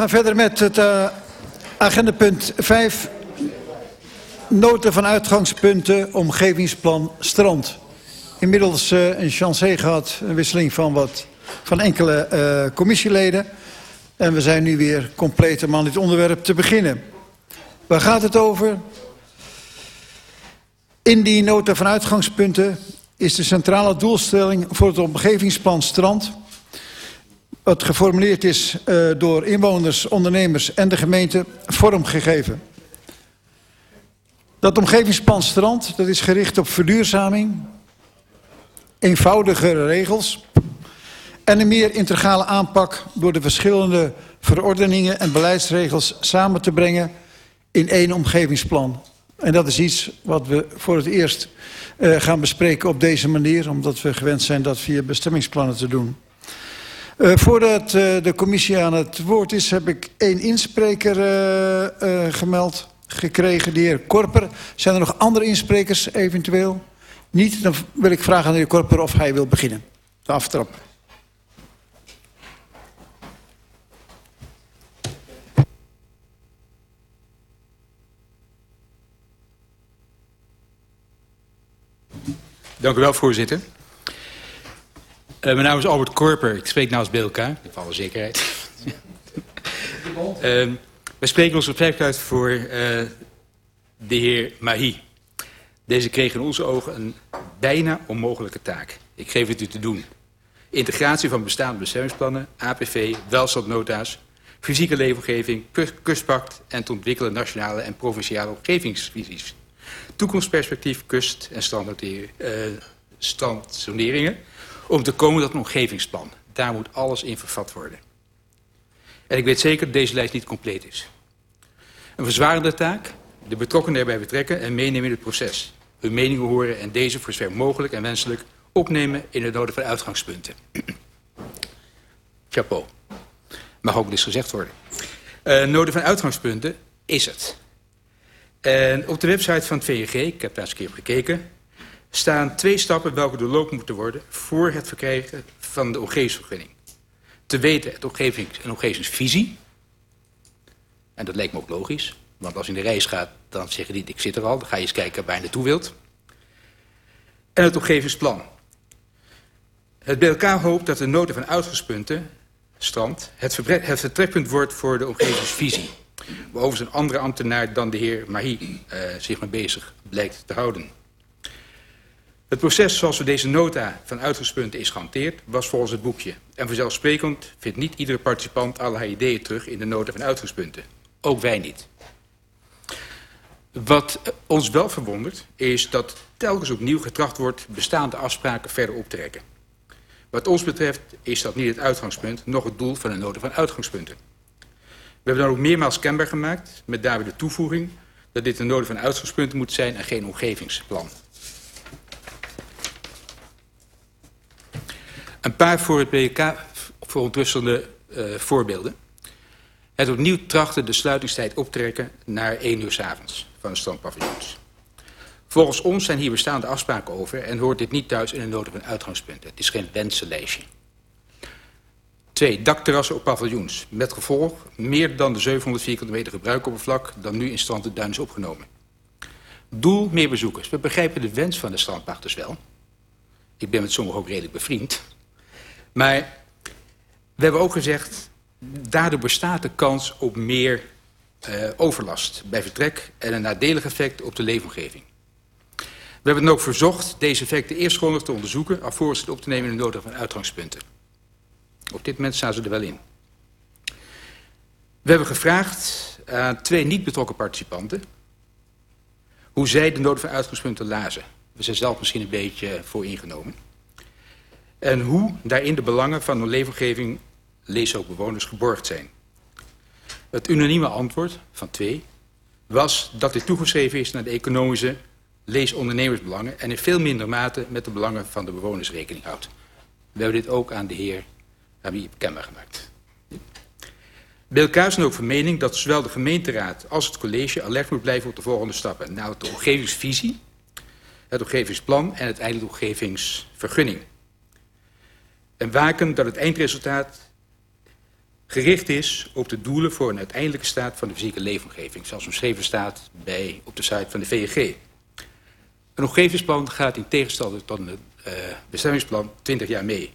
Gaan verder met het uh, agendapunt 5. Noten van uitgangspunten, omgevingsplan strand. Inmiddels uh, een chance gehad, een wisseling van, wat, van enkele uh, commissieleden. En we zijn nu weer compleet om aan dit onderwerp te beginnen. Waar gaat het over? In die nota van uitgangspunten is de centrale doelstelling voor het omgevingsplan Strand... wat geformuleerd is uh, door inwoners, ondernemers en de gemeente vormgegeven. Dat omgevingsplan Strand dat is gericht op verduurzaming, eenvoudigere regels... en een meer integrale aanpak door de verschillende verordeningen en beleidsregels samen te brengen in één omgevingsplan. En dat is iets wat we voor het eerst uh, gaan bespreken op deze manier... omdat we gewend zijn dat via bestemmingsplannen te doen. Uh, voordat uh, de commissie aan het woord is... heb ik één inspreker gemeld gekregen, de heer Korper. Zijn er nog andere insprekers eventueel? Niet, dan wil ik vragen aan de heer Korper of hij wil beginnen. De aftrap. Dank u wel, voorzitter. Uh, mijn naam is Albert Korper. Ik spreek namens BLK, in alle zekerheid. uh, [LAUGHS] wij spreken ons op uit voor uh, de heer Mahi. Deze kreeg in onze ogen een bijna onmogelijke taak. Ik geef het u te doen. Integratie van bestaande bestemmingsplannen, APV, welstandnota's, fysieke leefomgeving, kustpact en te ontwikkelen nationale en provinciale omgevingsvisies toekomstperspectief, kust- en standsoneringen... Uh, om te komen tot een omgevingsplan. Daar moet alles in vervat worden. En ik weet zeker dat deze lijst niet compleet is. Een verzwarende taak, de betrokkenen erbij betrekken en meenemen in het proces. Hun meningen horen en deze voor zover mogelijk en wenselijk opnemen in de nodige uitgangspunten. Chapeau. Mag ook eens gezegd worden. Uh, nodig van uitgangspunten is het. En op de website van het VNG, ik heb daar eens een keer op gekeken... staan twee stappen welke doorlopen moeten worden... voor het verkrijgen van de omgevingsvergunning. Te weten het omgevings- en omgevingsvisie. En dat lijkt me ook logisch. Want als je in de reis gaat, dan zeg je niet, ik zit er al. Dan ga je eens kijken waar je naartoe wilt. En het omgevingsplan. Het BLK hoopt dat de nota van uitgangspunten, strand... het vertrekpunt wordt voor de omgevingsvisie overigens een andere ambtenaar dan de heer Mahi uh, zich mee bezig blijkt te houden. Het proces zoals we deze nota van uitgangspunten is gehanteerd... was volgens het boekje. En vanzelfsprekend vindt niet iedere participant allerlei ideeën terug... in de nota van uitgangspunten. Ook wij niet. Wat ons wel verwondert is dat telkens opnieuw getracht wordt... bestaande afspraken verder op te trekken. Wat ons betreft is dat niet het uitgangspunt... nog het doel van de nota van uitgangspunten. We hebben dan ook meermaals kenbaar gemaakt, met daarbij de toevoeging... dat dit een nodig van uitgangspunten moet zijn en geen omgevingsplan. Een paar voor het BK verontrustende uh, voorbeelden. Het opnieuw trachten de sluitingstijd optrekken naar 1 uur s avonds van de strandpaviljoens. Volgens ons zijn hier bestaande afspraken over en hoort dit niet thuis in een nodig van uitgangspunten. Het is geen wensenlijstje. Twee, dakterrassen op paviljoens. Met gevolg meer dan de 700 vierkante meter gebruikoppervlak dan nu in strand de duin is opgenomen. Doel, meer bezoekers. We begrijpen de wens van de strandpachters wel. Ik ben met sommigen ook redelijk bevriend. Maar we hebben ook gezegd, daardoor bestaat de kans op meer uh, overlast bij vertrek en een nadelig effect op de leefomgeving. We hebben dan ook verzocht deze effecten eerst grondig te onderzoeken, alvorens het op te nemen in de nota van uitgangspunten. Op dit moment staan ze er wel in. We hebben gevraagd aan twee niet betrokken participanten... hoe zij de nodige uitgangspunten lazen. We zijn zelf misschien een beetje voor ingenomen. En hoe daarin de belangen van een leefomgeving, lees ook bewoners, geborgd zijn. Het unanieme antwoord van twee was dat dit toegeschreven is naar de economische leesondernemersbelangen... en in veel minder mate met de belangen van de bewoners rekening houdt. We hebben dit ook aan de heer hier kenbaar gemaakt. Bill is ook van mening dat zowel de gemeenteraad als het college alert moet blijven op de volgende stappen. Namelijk de omgevingsvisie, het omgevingsplan en uiteindelijk de omgevingsvergunning. En waken dat het eindresultaat gericht is op de doelen voor een uiteindelijke staat van de fysieke leefomgeving. Zoals omschreven staat bij, op de site van de VNG. Een omgevingsplan gaat in tegenstelling tot een uh, bestemmingsplan 20 jaar mee.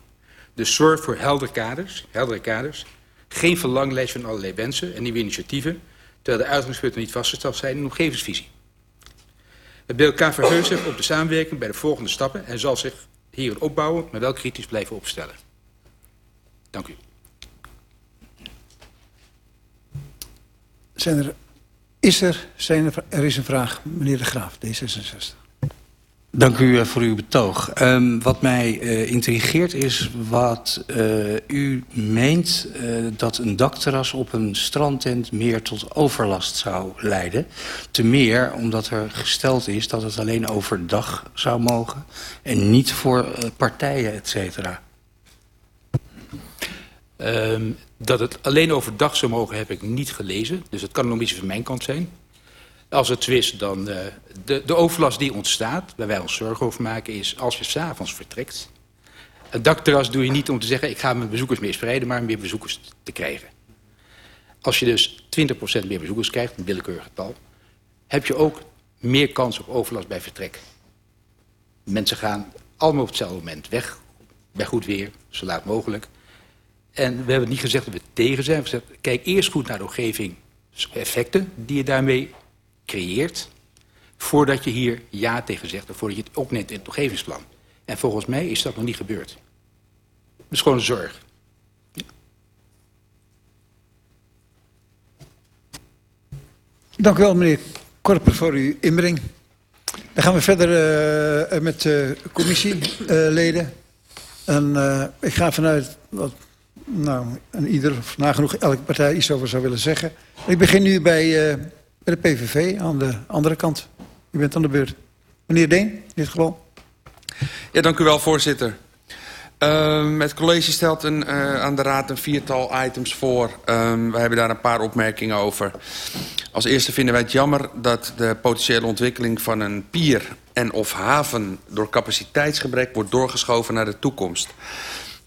Dus zorg voor helder kaders, heldere kaders. Geen verlanglijst van allerlei wensen en nieuwe initiatieven... terwijl de uitgangspunten niet vastgesteld zijn in de omgevingsvisie. Het BLK verheugt zich op de samenwerking bij de volgende stappen... en zal zich hierin opbouwen, maar wel kritisch blijven opstellen. Dank u. Zijn er, is er, zijn er, er is een vraag, meneer De Graaf, D66. Dank u uh, voor uw betoog. Um, wat mij uh, intrigeert is wat uh, u meent dat een dakterras op een strandtent meer tot overlast zou leiden. Te meer omdat er gesteld is dat het alleen overdag zou mogen en niet voor partijen, et cetera. Um, dat het alleen overdag zou mogen heb ik niet gelezen. Dus het kan nog iets van mijn kant zijn. Als het is, dan uh, de, de overlast die ontstaat, waar wij ons zorgen over maken, is als je s'avonds vertrekt. Een dakterras doe je niet om te zeggen, ik ga mijn bezoekers meer spreiden, maar meer bezoekers te krijgen. Als je dus 20% meer bezoekers krijgt, een willekeurig getal, heb je ook meer kans op overlast bij vertrek. Mensen gaan allemaal op hetzelfde moment weg, bij goed weer, zo laat mogelijk. En we hebben niet gezegd dat we tegen zijn. We hebben gezegd, kijk eerst goed naar de omgeving, effecten die je daarmee creëert... voordat je hier ja tegen zegt of voordat je het opneemt in het omgevingsplan. En volgens mij is dat nog niet gebeurd. Dat is gewoon een zorg. Dank u wel, meneer Korper, voor uw inbreng. Dan gaan we verder uh, met de uh, commissieleden. En ik ga vanuit dat nou, ieder, of nagenoeg elke partij iets over zou willen zeggen. Ik begin nu bij, bij de PVV aan de andere kant. U bent aan de beurt. Meneer Deen, in dit geval. Ja, dank u wel, voorzitter. Uh, het college stelt een, uh, aan de raad een viertal items voor. Uh, we hebben daar een paar opmerkingen over. Als eerste vinden wij het jammer dat de potentiële ontwikkeling van een pier en of haven door capaciteitsgebrek wordt doorgeschoven naar de toekomst.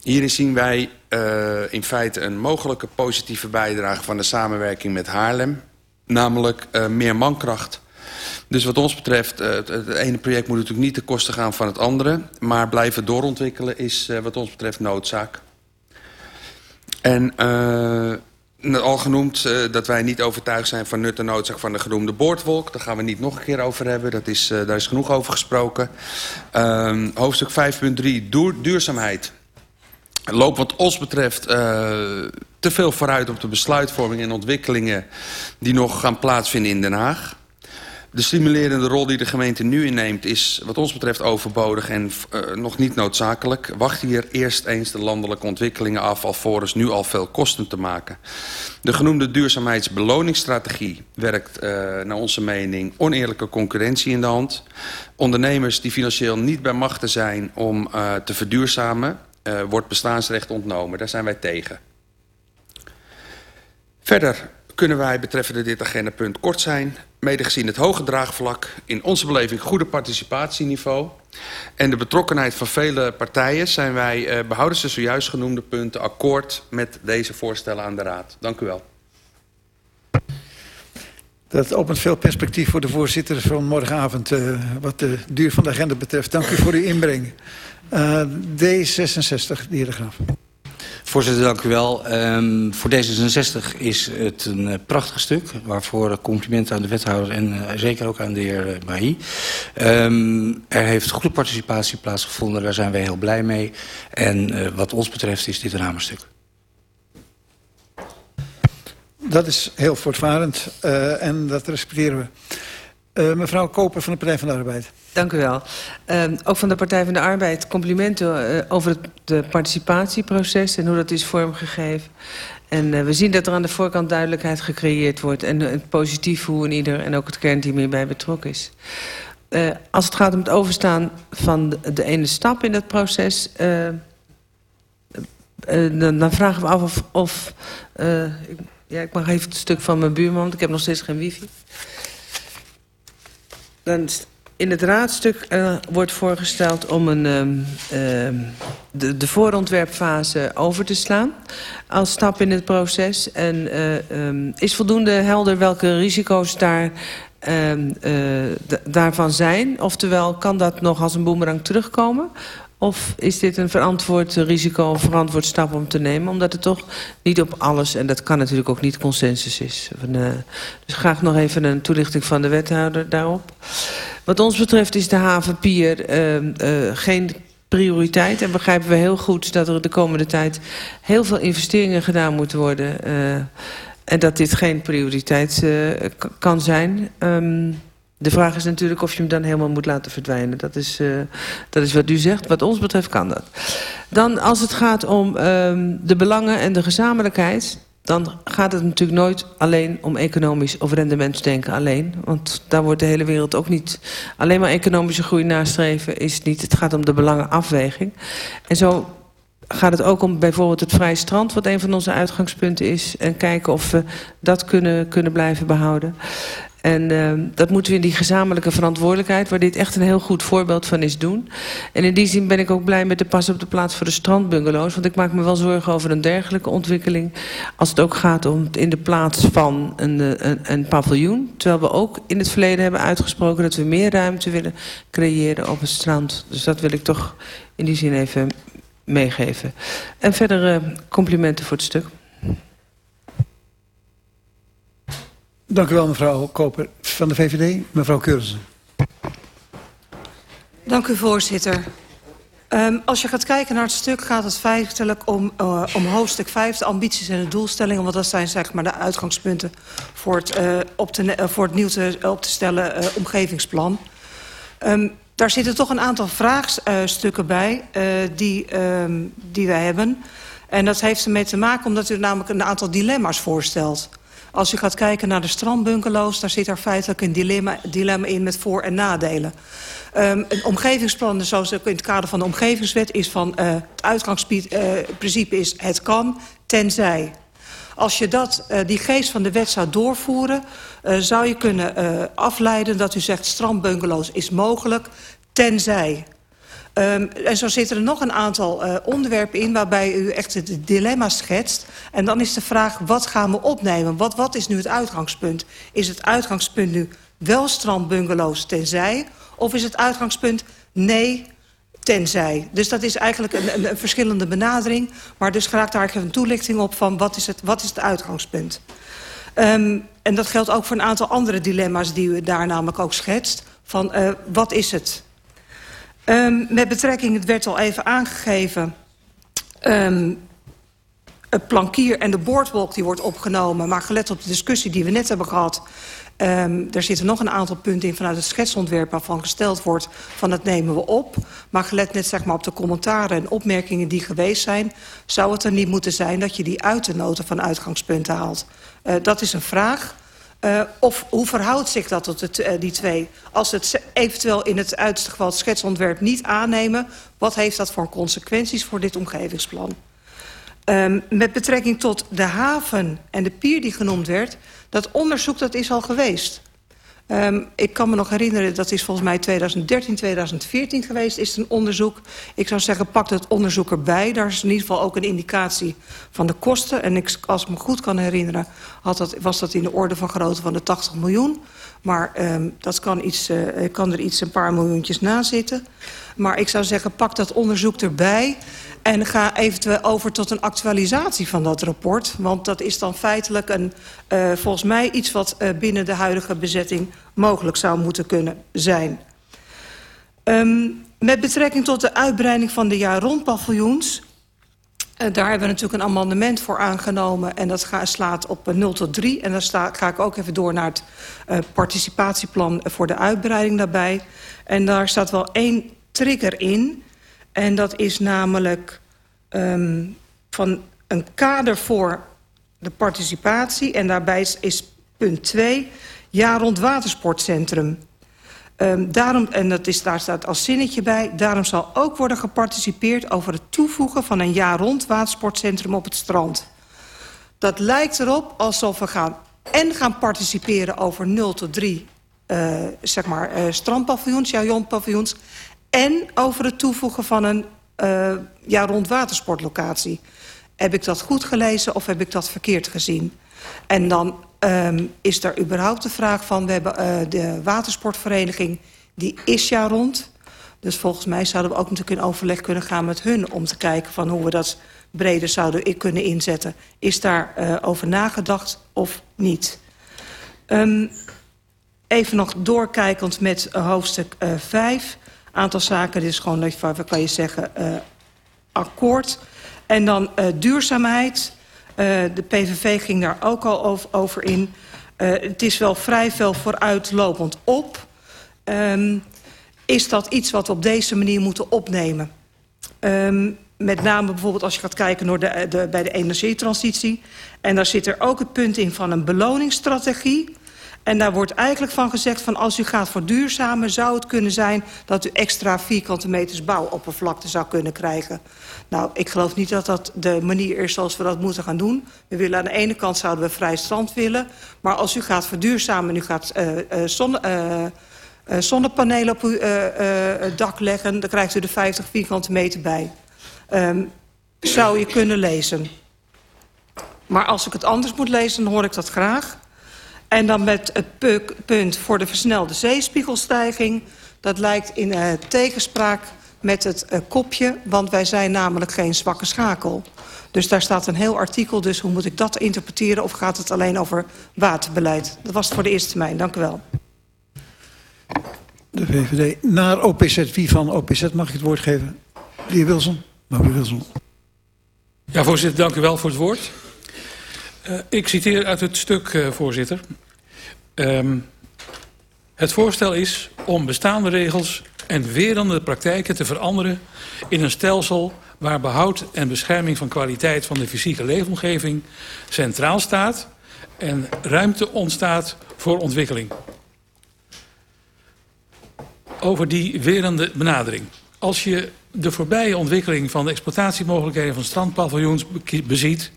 Hierin zien wij uh, in feite een mogelijke positieve bijdrage van de samenwerking met Haarlem. Namelijk uh, meer mankracht. Dus wat ons betreft, uh, het, ene project moet natuurlijk niet ten koste gaan van het andere. Maar blijven doorontwikkelen is wat ons betreft noodzaak. En al genoemd dat wij niet overtuigd zijn van nut en noodzaak van de genoemde boordwolk. Daar gaan we niet nog een keer over hebben. Dat is, daar is genoeg over gesproken. Ehm, hoofdstuk 5.3, duurzaamheid loopt wat ons betreft te veel vooruit op de besluitvorming en ontwikkelingen die nog gaan plaatsvinden in Den Haag. De stimulerende rol die de gemeente nu inneemt is wat ons betreft overbodig en uh, nog niet noodzakelijk. Wacht hier eerst eens de landelijke ontwikkelingen af alvorens nu al veel kosten te maken. De genoemde duurzaamheidsbeloningsstrategie werkt uh, naar onze mening oneerlijke concurrentie in de hand. Ondernemers die financieel niet bij machten zijn om uh, te verduurzamen wordt bestaansrecht ontnomen. Daar zijn wij tegen. Verder kunnen wij betreffende dit agendapunt kort zijn. Mede gezien het hoge draagvlak, in onze beleving goede participatieniveau... en de betrokkenheid van vele partijen... zijn wij, uh, behoudens de zojuist genoemde punten, akkoord met deze voorstellen aan de Raad. Dank u wel. Dat opent veel perspectief voor de voorzitter van morgenavond... Uh, wat de duur van de agenda betreft. Dank u voor uw inbreng. Uh, D66, de heer De Graaf. Voorzitter, dank u wel. Um, voor D66 is het een uh, prachtig stuk... waarvoor complimenten aan de wethouder en uh, zeker ook aan de heer uh, Mahi. Um, er heeft goede participatie plaatsgevonden, daar zijn wij heel blij mee. En wat ons betreft is dit een hamerstuk. Dat is heel voortvarend en dat respecteren we. Mevrouw Koper van de Partij van de Arbeid. Dank u wel. Uh, ook van de Partij van de Arbeid complimenten uh, over het de participatieproces en hoe dat is vormgegeven. En uh, we zien dat er aan de voorkant duidelijkheid gecreëerd wordt en positief hoe een ieder en ook het kernteam hierbij betrokken is. Als het gaat om het overstaan van de, ene stap in dat proces, dan, dan, vragen we af of, of ja, ik mag even het stuk van mijn buurman, want ik heb nog steeds geen wifi. Dan in het raadstuk uh, wordt voorgesteld om een, um, uh, de, de voorontwerpfase over te slaan als stap in het proces. En uh, um, is voldoende helder welke risico's daar, daarvan zijn? Oftewel, kan dat nog als een boemerang terugkomen? Of is dit een verantwoord risico, een verantwoord stap om te nemen? Omdat het toch niet op alles, en dat kan natuurlijk ook niet, consensus is. Dus graag nog even een toelichting van de wethouder daarop. Wat ons betreft is de havenpier uh, uh, geen prioriteit. En begrijpen we heel goed dat er de komende tijd heel veel investeringen gedaan moeten worden. Uh, en dat dit geen prioriteit kan zijn. Um, de vraag is natuurlijk of je hem dan helemaal moet laten verdwijnen. Dat is, uh, dat is wat u zegt. Wat ons betreft kan dat. Dan als het gaat om um, de belangen en de gezamenlijkheid dan gaat het natuurlijk nooit alleen om economisch of rendementsdenken alleen. Want daar wordt de hele wereld ook niet... alleen maar economische groei nastreven is niet. Het gaat om de belangenafweging. En zo gaat het ook om bijvoorbeeld het vrije strand... wat een van onze uitgangspunten is. En kijken of we dat kunnen, kunnen blijven behouden. En uh, dat moeten we in die gezamenlijke verantwoordelijkheid... waar dit echt een heel goed voorbeeld van is doen. En in die zin ben ik ook blij met de pas op de plaats voor de strandbungalows. Want ik maak me wel zorgen over een dergelijke ontwikkeling... als het ook gaat om in de plaats van een, eh, een, een paviljoen. Terwijl we ook in het verleden hebben uitgesproken... dat we meer ruimte willen creëren op het strand. Dus dat wil ik toch in die zin even meegeven. En verder uh, complimenten voor het stuk. Dank u wel, mevrouw Koper van de VVD. Mevrouw Keurzen. Dank u, voorzitter. Um, als je gaat kijken naar het stuk gaat het feitelijk om, uh, om hoofdstuk 5, de ambities en de doelstellingen. Want dat zijn zeg maar de uitgangspunten voor het, uh, op, te, voor het nieuw te, op te stellen omgevingsplan. Um, daar zitten toch een aantal vraagstukken bij die, um, die wij hebben. En dat heeft ermee te maken omdat u namelijk een aantal dilemma's voorstelt. Als je gaat kijken naar de strandbungalows... daar zit er feitelijk een dilemma, dilemma in met voor- en nadelen. Um, een omgevingsplan, zoals ook in het kader van de omgevingswet... is van uh, het uitgangsprincipe uh, is het kan, tenzij. Als je dat, uh, die geest van de wet zou doorvoeren... Zou je kunnen afleiden dat u zegt strandbungalows is mogelijk, tenzij... Um, en zo zitten er nog een aantal uh, onderwerpen in... waarbij u echt het dilemma schetst. En dan is de vraag, wat gaan we opnemen? Wat, wat is nu het uitgangspunt? Is het uitgangspunt nu wel strandbungalows tenzij? Of is het uitgangspunt nee, tenzij? Dus dat is eigenlijk een, een, een verschillende benadering. Maar dus graag daar even een toelichting op van wat is het, wat is het uitgangspunt? Um, en dat geldt ook voor een aantal andere dilemma's die u daar namelijk ook schetst. Van uh, wat is het? Um, met betrekking, het werd al even aangegeven... Um, het plankier en de boardwalk die wordt opgenomen... maar gelet op de discussie die we net hebben gehad... Um, er zitten nog een aantal punten in vanuit het schetsontwerp... waarvan gesteld wordt van dat nemen we op. Maar gelet net zeg maar, op de commentaren en opmerkingen die geweest zijn... zou het er niet moeten zijn dat je die uit de noten van uitgangspunten haalt. Uh, dat is een vraag... Uh, of hoe verhoudt zich dat tot het, uh, die twee? Als het eventueel in het uiterste geval het schetsontwerp niet aannemen... wat heeft dat voor consequenties voor dit omgevingsplan? Um, met betrekking tot de haven en de pier die genoemd werd... dat onderzoek dat is al geweest. Um, ik kan me nog herinneren, dat is volgens mij 2013, 2014 geweest, is het een onderzoek. Ik zou zeggen, pak dat onderzoek erbij. Daar is in ieder geval ook een indicatie van de kosten. En ik, als ik me goed kan herinneren, had dat, was dat in de orde van grootte van de 80 miljoen. Maar um, dat kan, iets, uh, kan er iets een paar miljoentjes na zitten. Maar ik zou zeggen, pak dat onderzoek erbij... En ga eventueel over tot een actualisatie van dat rapport. Want dat is dan feitelijk een, uh, volgens mij iets wat uh, binnen de huidige bezetting mogelijk zou moeten kunnen zijn. Um, met betrekking tot de uitbreiding van de jaar rond paviljoens... Uh, daar hebben we natuurlijk een amendement voor aangenomen... en dat ga, slaat op 0 tot 3. En dan sta, ga ik ook even door naar het uh, participatieplan voor de uitbreiding daarbij. En daar staat wel één trigger in... En dat is namelijk um, van een kader voor de participatie. En daarbij is, is punt 2, jaar rond watersportcentrum. Um, daarom, en dat is, daar staat als zinnetje bij... daarom zal ook worden geparticipeerd over het toevoegen... van een jaar rond watersportcentrum op het strand. Dat lijkt erop alsof we gaan en gaan participeren over 0 tot 3 uh, zeg maar, uh, strandpaviljoens, jajonpaviljoens en over het toevoegen van een uh, ja, rond watersportlocatie. Heb ik dat goed gelezen of heb ik dat verkeerd gezien? En dan um, is er überhaupt de vraag van... we hebben uh, de watersportvereniging, die is jaar rond... Dus volgens mij zouden we ook natuurlijk in overleg kunnen gaan met hun... om te kijken van hoe we dat breder zouden kunnen inzetten. Is daar uh, over nagedacht of niet? Um, even nog doorkijkend met uh, hoofdstuk uh, 5. Aantal zaken, dit is gewoon, wat kan je zeggen, akkoord. En dan duurzaamheid. Uh, de PVV ging daar ook al over, in. Uh, het is wel vrij veel vooruitlopend op. Um, is dat iets wat we op deze manier moeten opnemen? Um, met name bijvoorbeeld als je gaat kijken naar de, de, bij de energietransitie. En daar zit er ook het punt in van een beloningsstrategie. En daar wordt eigenlijk van gezegd van als u gaat verduurzamen... zou het kunnen zijn dat u extra vierkante meters bouwoppervlakte zou kunnen krijgen. Nou, ik geloof niet dat dat de manier is zoals we dat moeten gaan doen. We willen aan de ene kant zouden we vrij strand willen. Maar als u gaat verduurzamen en u gaat uh, zonne, zonnepanelen op uw dak leggen... dan krijgt u er 50 vierkante meter bij. Um, zou je kunnen lezen. Maar als ik het anders moet lezen, dan hoor ik dat graag. En dan met het punt voor de versnelde zeespiegelstijging. Dat lijkt in uh, tegenspraak met het uh, kopje, want wij zijn namelijk geen zwakke schakel. Dus daar staat een heel artikel, dus hoe moet ik dat interpreteren... of gaat het alleen over waterbeleid? Dat was het voor de eerste termijn, dank u wel. De VVD naar OPZ. Wie van OPZ mag ik het woord geven? De heer Wilson. Mevrouw Wilson. Ja, voorzitter, dank u wel voor het woord. Uh, ik citeer uit het stuk, uh, voorzitter. Um, het voorstel is om bestaande regels en werende praktijken te veranderen in een stelsel waar behoud en bescherming van kwaliteit van de fysieke leefomgeving centraal staat en ruimte ontstaat voor ontwikkeling. Over die werende benadering. Als je de voorbije ontwikkeling van de exploitatiemogelijkheden van strandpaviljoens beziet,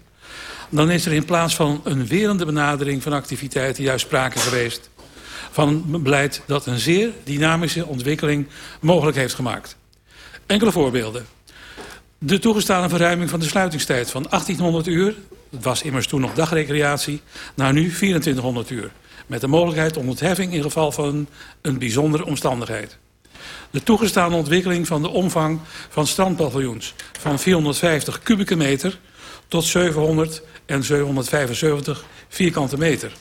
dan is er in plaats van een werende benadering van activiteiten juist sprake geweest van een beleid dat een zeer dynamische ontwikkeling mogelijk heeft gemaakt. Enkele voorbeelden. De toegestane verruiming van de sluitingstijd van 1800 uur, het was immers toen nog dagrecreatie, naar nu 2400 uur. Met de mogelijkheid om ontheffing in geval van een bijzondere omstandigheid. De toegestane ontwikkeling van de omvang van strandpaviljoens van 450 kubieke meter tot 700 en 775 vierkante meter.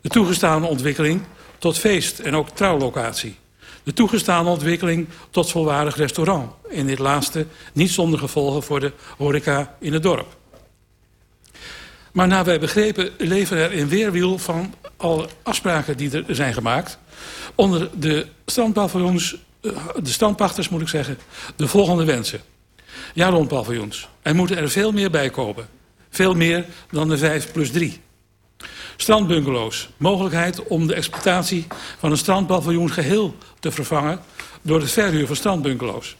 De toegestane ontwikkeling tot feest en ook trouwlocatie. De toegestane ontwikkeling tot volwaardig restaurant. In dit laatste niet zonder gevolgen voor de horeca in het dorp. Maar naar wij begrepen leven er in weerwiel van alle afspraken die er zijn gemaakt... onder de strandpaviljoens, eh, de strandpachters moet ik zeggen, de volgende wensen. Ja, rondpaviljoens. Er moeten er veel meer bij komen. Veel meer dan de 5 plus 3. Strandbungalows. Mogelijkheid om de exploitatie van een strandpaviljoen geheel te vervangen... door het verhuur van strandbungalows.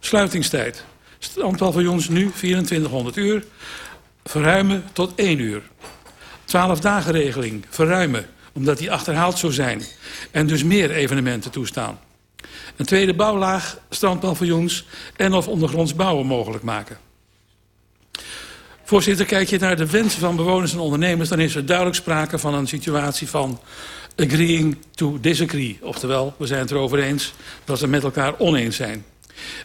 Sluitingstijd. Strandpaviljoens nu 2400 uur. Verruimen tot 1 uur. 12 dagen regeling. Verruimen, omdat die achterhaald zou zijn. En dus meer evenementen toestaan. Een tweede bouwlaag, strandpaviljoens en of ondergronds bouwen mogelijk maken. Voorzitter, kijk je naar de wensen van bewoners en ondernemers... dan is er duidelijk sprake van een situatie van agreeing to disagree. Oftewel, we zijn het erover eens dat we met elkaar oneens zijn.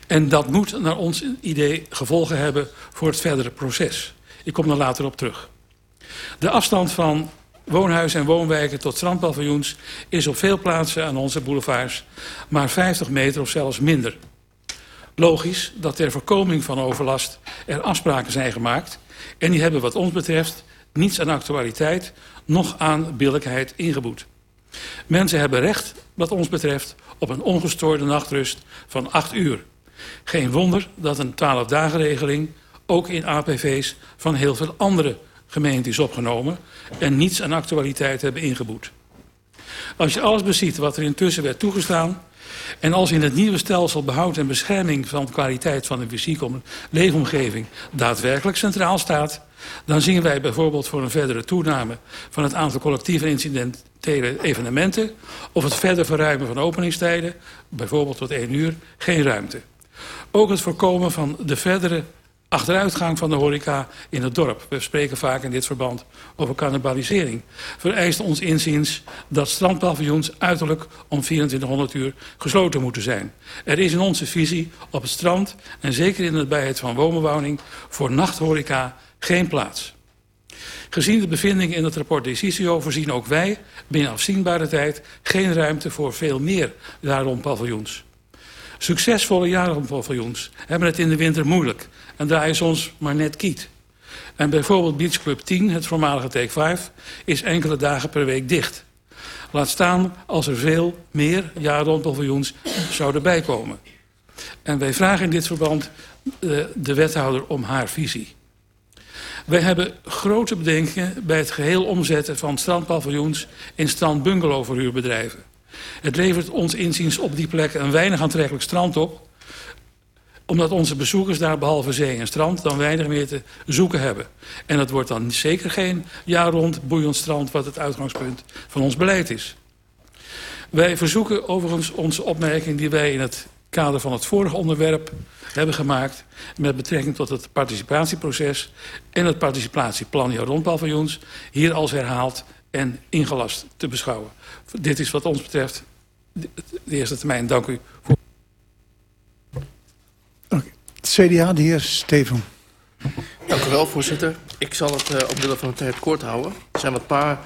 En dat moet naar ons idee gevolgen hebben voor het verdere proces. Ik kom daar later op terug. De afstand van woonhuizen en woonwijken tot strandpaviljoens... is op veel plaatsen aan onze boulevards maar 50 meter of zelfs minder. Logisch dat ter voorkoming van overlast er afspraken zijn gemaakt... En die hebben wat ons betreft niets aan actualiteit, nog aan billijkheid ingeboet. Mensen hebben recht, wat ons betreft, op een ongestoorde nachtrust van 8 uur. Geen wonder dat een 12-dagen-regeling ook in APV's van heel veel andere gemeenten is opgenomen en niets aan actualiteit hebben ingeboet. Als je alles beziet wat er intussen werd toegestaan... en als in het nieuwe stelsel behoud en bescherming van de kwaliteit van de fysieke leefomgeving daadwerkelijk centraal staat... dan zien wij bijvoorbeeld voor een verdere toename van het aantal collectieve incidentele evenementen... of het verder verruimen van openingstijden, bijvoorbeeld tot één uur, geen ruimte. Ook het voorkomen van de verdere achteruitgang van de horeca in het dorp. We spreken vaak in dit verband over cannibalisering. Vereist ons inziens dat strandpaviljoens uiterlijk om 2400 uur gesloten moeten zijn. Er is in onze visie op het strand en zeker in de bijheid van woonbewoning voor nachthoreca geen plaats. Gezien de bevindingen in het rapport Decisio voorzien ook wij binnen afzienbare tijd geen ruimte voor veel meer daarom paviljoens. Succesvolle jarenpaviljoens hebben het in de winter moeilijk en draaien soms maar net kiet. En bijvoorbeeld Beach Club 10, het voormalige Take 5, is enkele dagen per week dicht. Laat staan als er veel meer jaarrondpaviljoens zouden bijkomen. En wij vragen in dit verband uh, de wethouder om haar visie. Wij hebben grote bedenkingen bij het geheel omzetten van strandpaviljoens in strandbungalowverhuurbedrijven. Het levert ons inziens op die plekken een weinig aantrekkelijk strand op omdat onze bezoekers daar behalve zee en strand dan weinig meer te zoeken hebben. En dat wordt dan zeker geen jaar rond boeiend strand wat het uitgangspunt van ons beleid is. Wij verzoeken overigens onze opmerking die wij in het kader van het vorige onderwerp hebben gemaakt... met betrekking tot het participatieproces en het participatieplan jaar rondpaviljoens... hier als herhaald en ingelast te beschouwen. Dit is wat ons betreft de eerste termijn. Dank u voor... CDA, de heer Steven. Dank u wel, voorzitter. Ik zal het uh, omwille van de tijd kort houden. Er zijn wat paar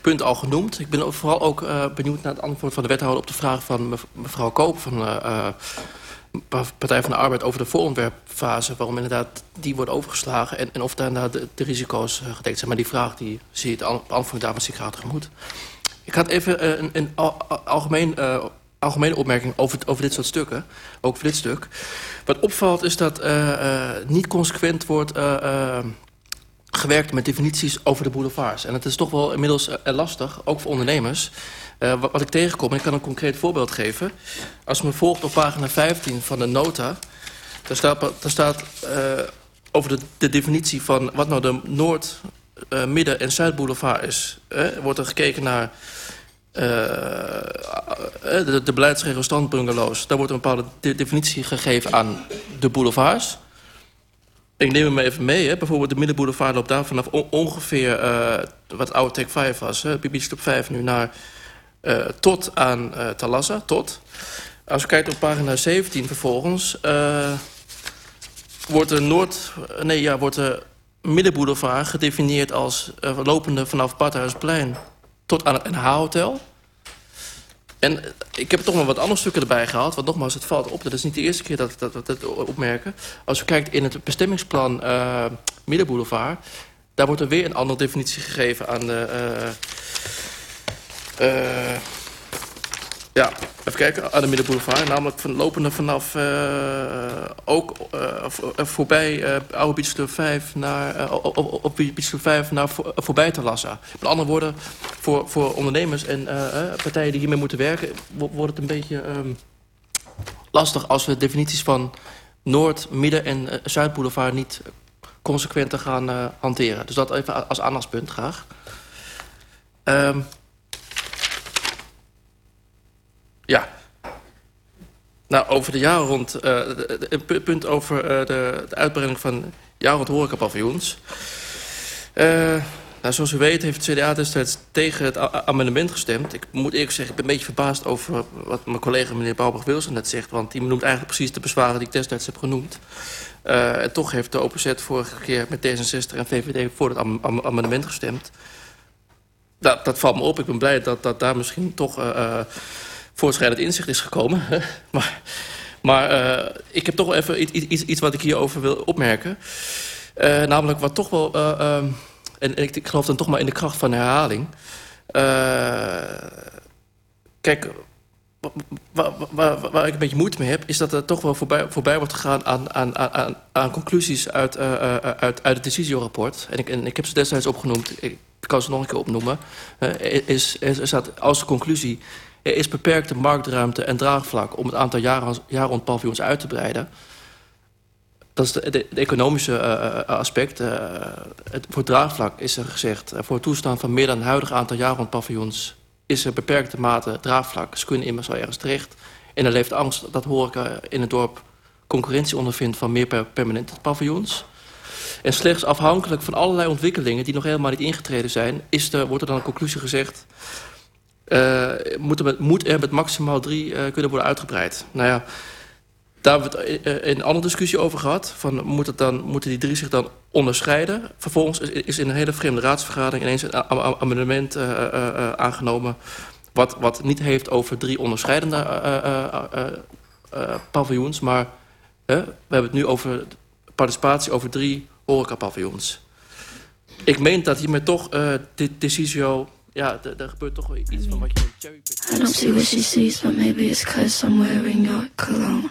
punten al genoemd. Ik ben vooral ook uh, benieuwd naar het antwoord van de wethouder... op de vraag van mevrouw Koop van uh, Partij van de Arbeid... over de voorontwerpfase, waarom inderdaad die wordt overgeslagen... en, en of daarna de, de risico's gedekt zijn. Maar die vraag die zie je het antwoord daar met zich graag tegemoet. Ik had even een, een algemeen algemene opmerking over, over dit soort stukken. Ook voor dit stuk. Wat opvalt is dat uh, uh, niet consequent wordt uh, gewerkt met definities over de boulevards. En het is toch wel inmiddels lastig, ook voor ondernemers. Wat, ik tegenkom, en ik kan een concreet voorbeeld geven. Als me volgt op pagina 15 van de nota... daar staat, daar staat over de, de, definitie van wat nou de Noord-, Midden- en Zuidboulevard is. wordt er gekeken naar de, de beleidsregel daar wordt een bepaalde de definitie gegeven aan de boulevards. Ik neem hem even mee. Hè. Bijvoorbeeld de middenboulevard loopt daar vanaf ongeveer... Uh, wat oude Tech 5 was, hè, Beach 5 nu, naar... Tot aan Talassa, tot. Als we kijken op pagina 17 vervolgens... wordt de Noord... Nee, ja, wordt de middenboulevard gedefinieerd als... lopende vanaf Badhuisplein tot aan het NH-hotel. En ik heb toch nog wat andere stukken erbij gehaald. Want nogmaals, het valt op. Dat is niet de eerste keer dat we dat, dat, opmerken. Als je kijkt in het bestemmingsplan uh, Middenboulevard... daar wordt er weer een andere definitie gegeven aan de... Uh, ja, even kijken, aan de Middenboulevard. Namelijk van, lopende vanaf uh, ook uh, voorbij Oude Beachclub 5 naar, op, op Beachclub 5 naar voor, voorbij Talassa. Met andere woorden, voor, voor ondernemers en partijen die hiermee moeten werken... wordt het een beetje um, lastig als we definities van Noord, Midden en Zuidboulevard... niet consequenter gaan hanteren. Dus dat even als aandachtspunt graag. Um, Ja. Nou, over de jaren rond... Een punt over uh, de, de, uitbreiding van jaar rond horecapaviljoens. Uh, nou, zoals u weet heeft het CDA destijds tegen het amendement gestemd. Ik moet eerlijk zeggen, ik ben een beetje verbaasd over wat mijn collega meneer Bouwberg-Wilson net zegt. Want die noemt eigenlijk precies de bezwaren die ik destijds heb genoemd. En toch heeft de OPZ vorige keer met D66 en VVD voor het am am amendement gestemd. Dat, dat valt me op. Ik ben blij dat, dat daar misschien toch... voortschrijdend inzicht is gekomen. [LAUGHS] maar maar uh, ik heb toch wel even iets, iets, iets wat ik hierover wil opmerken. Uh, namelijk wat toch wel... Uh, uh, en ik, ik, geloof dan toch maar in de kracht van herhaling. kijk, waar, ik een beetje moeite mee heb... is dat er toch wel voorbij, voorbij wordt gegaan aan, aan, aan, aan conclusies uit, uit, uit het decisieраpport. En ik, en ik heb ze destijds opgenoemd. Ik kan ze nog een keer opnoemen. is, is dat als conclusie er is beperkte marktruimte en draagvlak om het aantal jaarrondpaviljoens uit te breiden. Dat is de, de, de economische uh, aspect. Uh, het, voor draagvlak is er gezegd... Voor het toestaan van meer dan het huidige aantal jaarrondpaviljoens... is er beperkte mate draagvlak. Ze kunnen immers wel ergens terecht. En er leeft angst dat horeca in het dorp concurrentie ondervindt van meer per permanente paviljoens. En slechts afhankelijk van allerlei ontwikkelingen die nog helemaal niet ingetreden zijn, is er, wordt er dan een conclusie gezegd, uh, moet, er met, moet er met maximaal drie uh, kunnen worden uitgebreid. Nou ja, daar hebben we het in een andere discussie over gehad. Van, moet het dan, moeten die drie zich dan onderscheiden? Vervolgens is, is in een hele vreemde raadsvergadering ineens een amendement uh, aangenomen... Wat, wat niet heeft over drie onderscheidende paviljoens... maar we hebben het nu over participatie over drie horecapaviljoens. Ik meen dat hiermee toch dit decisio... Ja, er gebeurt toch wel iets van wat je... Cherry I don't see what she sees, but maybe it's cause I'm wearing your cologne.